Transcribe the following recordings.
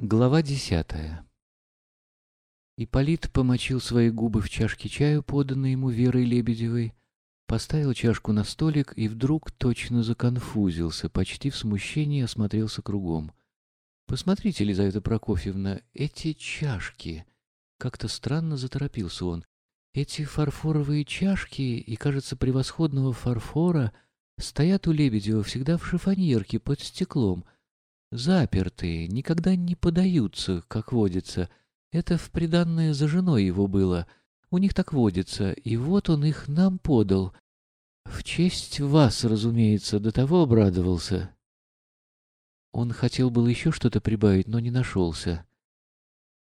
Глава десятая Ипполит помочил свои губы в чашке чаю, поданной ему Верой Лебедевой, поставил чашку на столик и вдруг точно законфузился, почти в смущении осмотрелся кругом. «Посмотрите, Елизавета Прокофьевна, эти чашки!» Как-то странно заторопился он. «Эти фарфоровые чашки, и, кажется, превосходного фарфора, стоят у Лебедева всегда в шифоньерке под стеклом» запертые, никогда не подаются, как водится. Это в приданное за женой его было. У них так водится, и вот он их нам подал. В честь вас, разумеется, до того обрадовался. Он хотел было еще что-то прибавить, но не нашелся.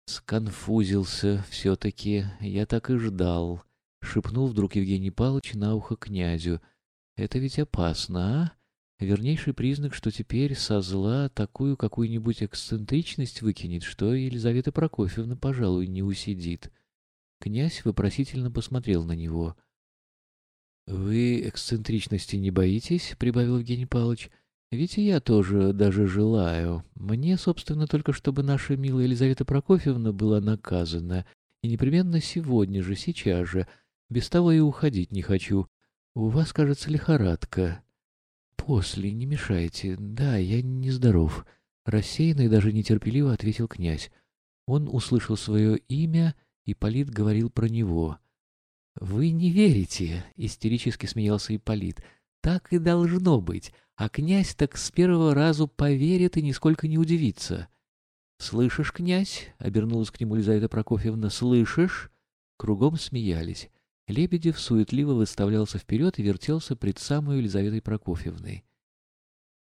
Сконфузился все-таки, я так и ждал. Шепнул вдруг Евгений Павлович на ухо князю. Это ведь опасно, а? Вернейший признак, что теперь со зла такую какую-нибудь эксцентричность выкинет, что Елизавета Прокофьевна, пожалуй, не усидит. Князь вопросительно посмотрел на него. — Вы эксцентричности не боитесь? — прибавил Евгений Павлович. — Ведь и я тоже даже желаю. Мне, собственно, только чтобы наша милая Елизавета Прокофьевна была наказана. И непременно сегодня же, сейчас же. Без того и уходить не хочу. У вас, кажется, лихорадка. «После, не мешайте. Да, я нездоров», — рассеянно и даже нетерпеливо ответил князь. Он услышал свое имя, и Полит говорил про него. «Вы не верите», — истерически смеялся Ипполит. «Так и должно быть, а князь так с первого разу поверит и нисколько не удивится». «Слышишь, князь?» — обернулась к нему Лизавета Прокофьевна. «Слышишь?» Кругом смеялись. Лебедев суетливо выставлялся вперед и вертелся пред самой Елизаветой Прокофьевной.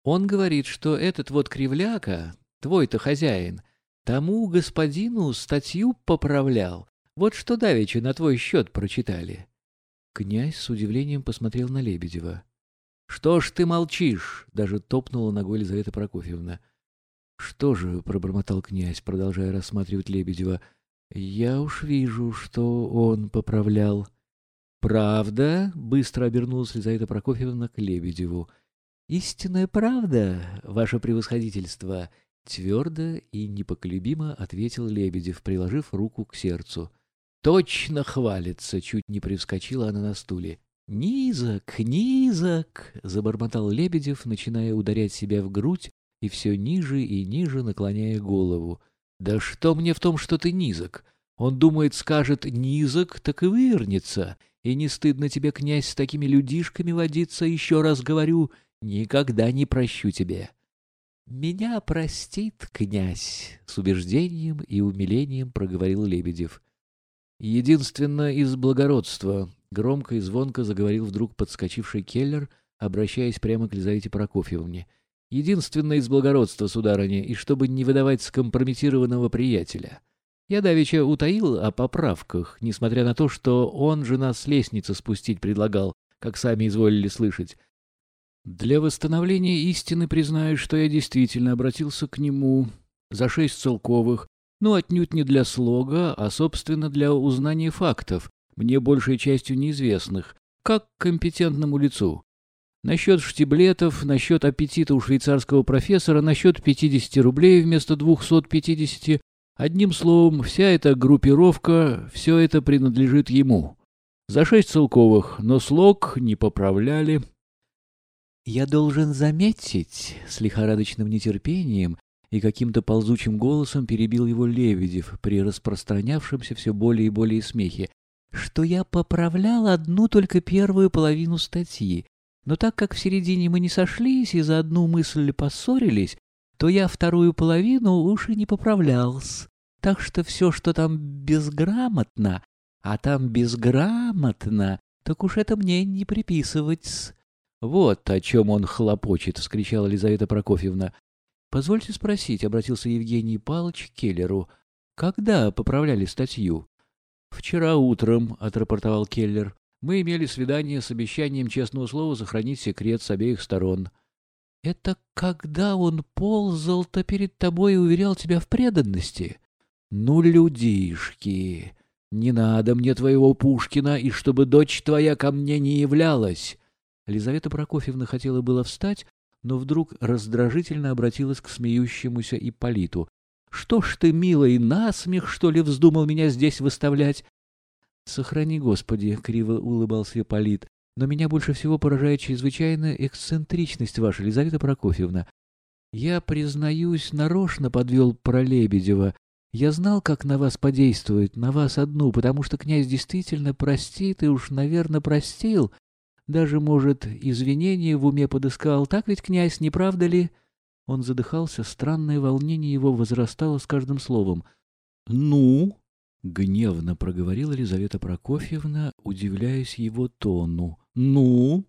Он говорит, что этот вот кривляка, твой-то хозяин, тому господину статью поправлял. Вот что давеча на твой счет прочитали. Князь с удивлением посмотрел на Лебедева. — Что ж ты молчишь? — даже топнула ногой Елизавета Прокофьевна. — Что же, — пробормотал князь, продолжая рассматривать Лебедева, — я уж вижу, что он поправлял. «Правда?» — быстро обернулась Лизавета Прокофьевна к Лебедеву. «Истинная правда, ваше превосходительство!» — твердо и непоколебимо ответил Лебедев, приложив руку к сердцу. «Точно хвалится!» — чуть не привскочила она на стуле. «Низок, низок!» — забормотал Лебедев, начиная ударять себя в грудь и все ниже и ниже наклоняя голову. «Да что мне в том, что ты низок? Он думает, скажет «низок», так и вывернется. И не стыдно тебе, князь, с такими людишками водиться, еще раз говорю, никогда не прощу тебе. Меня простит князь, с убеждением и умилением проговорил Лебедев. Единственно из благородства, громко и звонко заговорил вдруг подскочивший Келлер, обращаясь прямо к Лизавете Прокофьевне. Единственно из благородства, сударыня, и чтобы не выдавать скомпрометированного приятеля. Я давеча утаил о поправках, несмотря на то, что он же нас с лестницы спустить предлагал, как сами изволили слышать. Для восстановления истины признаю, что я действительно обратился к нему за шесть целковых, но отнюдь не для слога, а, собственно, для узнания фактов, мне большей частью неизвестных, как компетентному лицу. Насчет штиблетов, насчет аппетита у швейцарского профессора, насчет 50 рублей вместо 250 Одним словом, вся эта группировка, все это принадлежит ему. За шесть целковых, но слог не поправляли. «Я должен заметить», — с лихорадочным нетерпением и каким-то ползучим голосом перебил его Лебедев при распространявшемся все более и более смехе, что я поправлял одну только первую половину статьи, но так как в середине мы не сошлись и за одну мысль поссорились, то я вторую половину уж и не поправлялся. Так что все, что там безграмотно, а там безграмотно, так уж это мне не приписывать. Вот о чем он хлопочет, — вскричала Елизавета Прокофьевна. — Позвольте спросить, — обратился Евгений Павлович к Келлеру, — когда поправляли статью? — Вчера утром, — отрапортовал Келлер. — Мы имели свидание с обещанием честного слова сохранить секрет с обеих сторон. Это когда он ползал-то перед тобой и уверял тебя в преданности? Ну, людишки, не надо мне твоего Пушкина, и чтобы дочь твоя ко мне не являлась. Лизавета Прокофьевна хотела было встать, но вдруг раздражительно обратилась к смеющемуся Ипполиту. Что ж ты, милый, насмех, что ли, вздумал меня здесь выставлять? Сохрани, Господи, — криво улыбался Ипполит, — но меня больше всего поражает чрезвычайная эксцентричность ваша, Елизавета Прокофьевна. Я, признаюсь, нарочно подвел про Лебедева. Я знал, как на вас подействует, на вас одну, потому что князь действительно простит и уж, наверное, простил. Даже, может, извинения в уме подыскал. Так ведь, князь, не правда ли?» Он задыхался, странное волнение его возрастало с каждым словом. «Ну?» — гневно проговорила Елизавета Прокофьевна, удивляясь его тону. «Ну?»